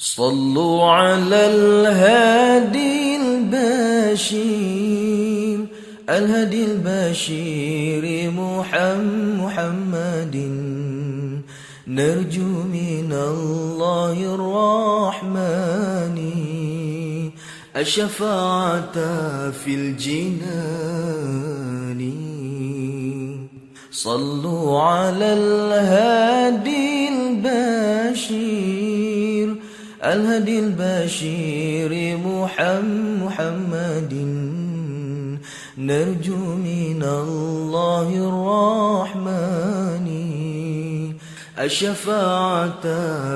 صلوا على الهادي البشير الهدي البشير محمد. نرجو من الله الرحمن الشفاعة في الجنان. صلوا على الهادي البشير الهدي البشير محمد. نرجو من الله الرحمن الشفاعة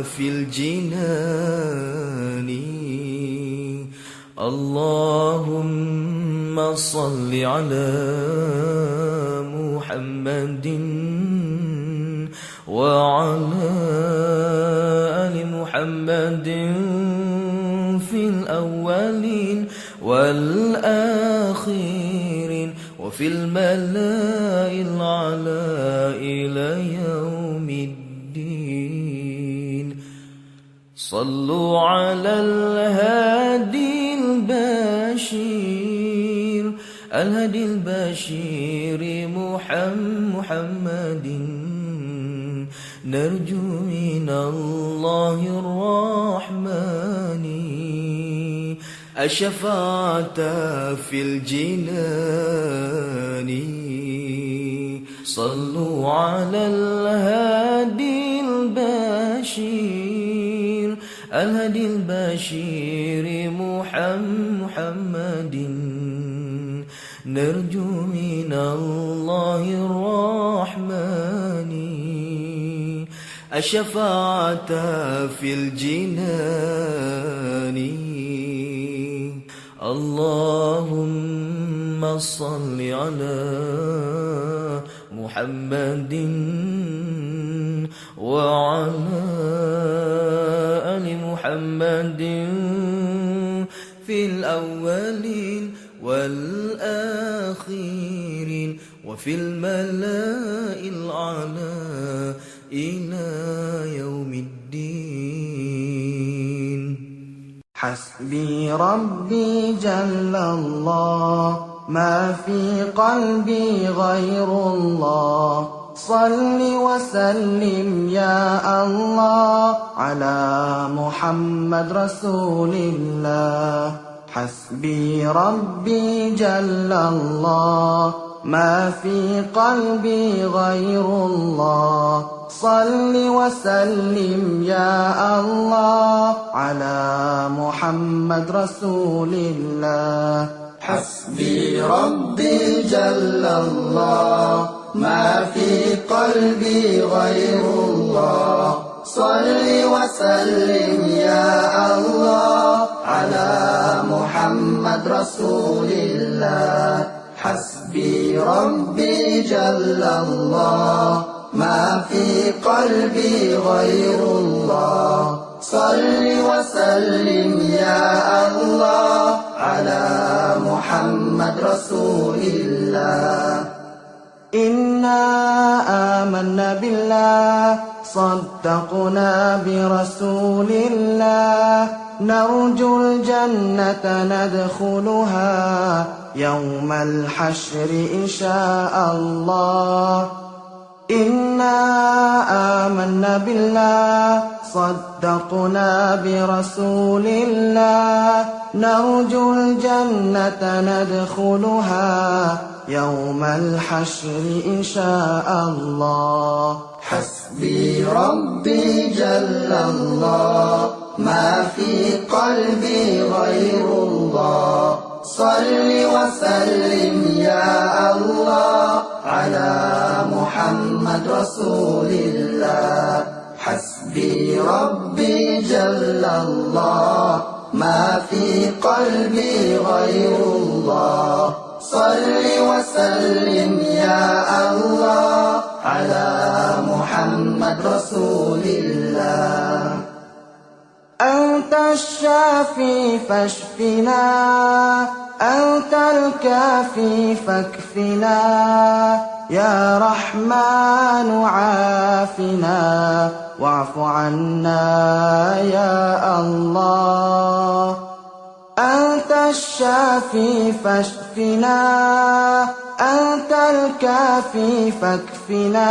في الجنان. اللهم صل على محمد وعلى والآخرين وفي الملاء الأعلى إلى يوم الدين. صلوا على الهادي البشير الهدي البشير محمد. نرجو من الله الرحمن الشفاعة في الجنان. صلوا على الهادي البشير الهدي البشير محمد. نرجو من الله الرحمن. الشفاعة في الجنان. اللهم صل على محمد وعلى آل محمد في الأولين والآخرين وفي الملاء الأعلى إلى حسبي ربي جل الله. ما في قلبي غير الله. صل وسلم يا الله على محمد رسول الله. حسبي ربي جل الله ما في قلبي غير الله. صل وسلم يا الله على محمد رسول الله. حسبي ربي جل الله. ما في قلبي غير الله. صل وسلم يا الله على محمد رسول الله. حسبي ربي جل الله ما في قلبي غير الله. صل وسلم يا الله على محمد رسول الله. إنا آمنا بالله صدقنا برسول الله. نرجو الجنة ندخلها يوم الحشر إن شاء الله. إنا آمنا بالله صدقنا برسول الله. نرجو الجنة ندخلها يوم الحشر إن شاء الله. حسبي ربي جل الله. ما في قلبي غير الله. صل وسلم يا الله على محمد رسول الله. حسبي ربي جل الله. ما في قلبي غير الله. صل وسلم يا الله على محمد رسول الله. أنت الشافي فاشفنا أنت الكافي فاكفنا يا رحمن عافنا واعف عنا يا الله. الشافي فاشفنا. أنت الكافي فاكفنا.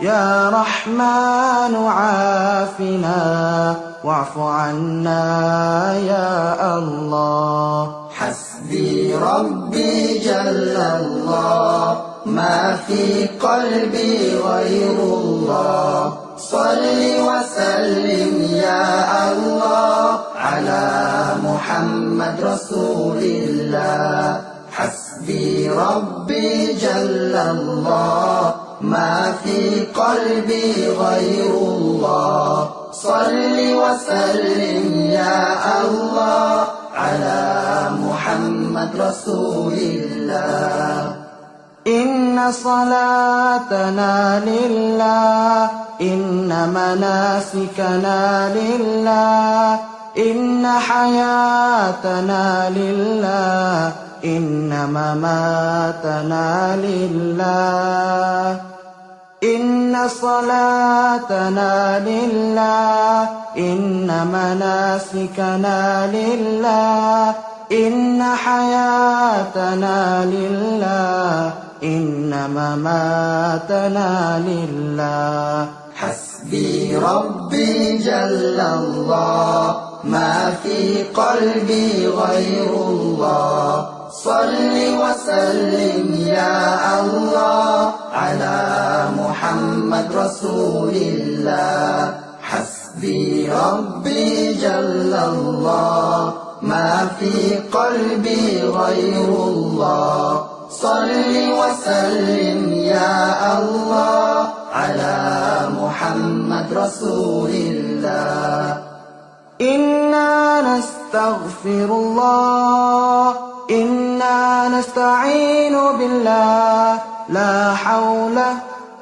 يا رحمن عافنا. واعف عنا يا الله. حسبي ربي جل الله. ما في قلبي غير الله. صل وسلم يا الله على محمد رسول الله. حسبي ربي جل الله. ما في قلبي غير الله. صل وسلم يا الله على محمد رسول الله. إن صلاتنا لله. إن مناسكنا لله. إن حياتنا لله. إن مماتنا لله. إن صلاتنا لله. إن مناسكنا لله. إن حياتنا لله. إن مماتنا لله. حسبي ربي جل الله. ما في قلبي غير الله. صل وسلم يا الله على محمد رسول الله. حسبي ربي جل الله. ما في قلبي غير الله. صل وسلم يا الله على محمد رسول الله. إنا نستغفر الله إنا نستعين بالله. لا حول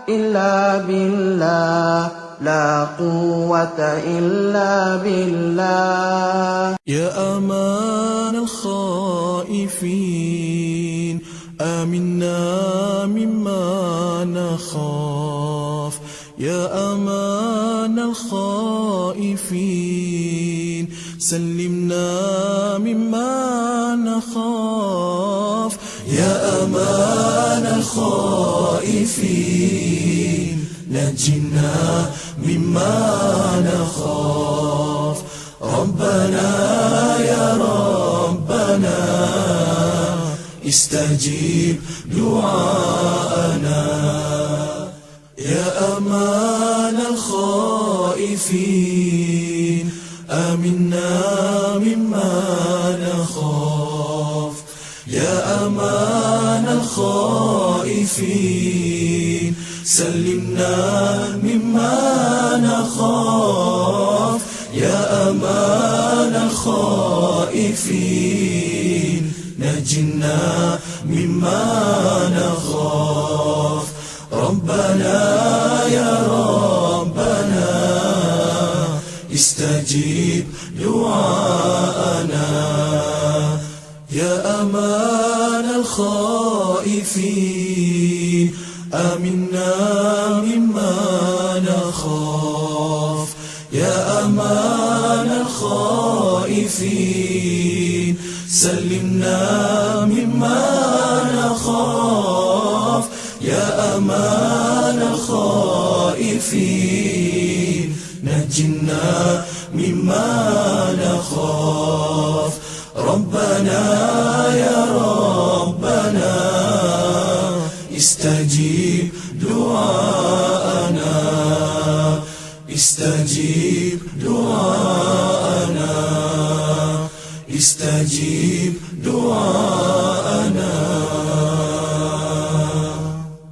إلا بالله لا قوة إلا بالله. يا أمان الخائفين. آمنا مما نخاف. يا أمان الخائفين. سلمنا مما نخاف. يا أمان الخائفين. نجنا مما نخاف. ربنا استجيب دعاءنا يا أمان الخائفين آمنا مما نخاف. يا أمان الخائفين سلمنا مما نخاف. يا أمان الخائفين. نجنا مما نخاف. ربنا يا ربنا استجيب دعاءنا. يا أمان الخائفين سلمنا مما نخاف يا أمان الخائفين. نجنا مما نخاف. ربنا يا ربنا استجيب دعاءنا. استجيب دعاءنا. استجيب